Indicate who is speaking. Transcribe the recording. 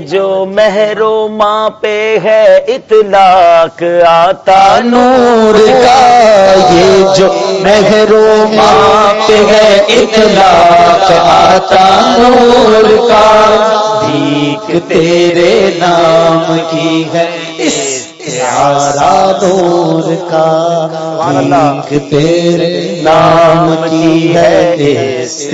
Speaker 1: جو مہرو ماں پہ ہے اطلاق آتا
Speaker 2: نور کا، یہ جو مہرو ماں پہ ہے اطلاق آتا نور کا۔ بھیک تیرے نام کی ہے اس نور کا۔ بھیک تیرے نام کی ہے اس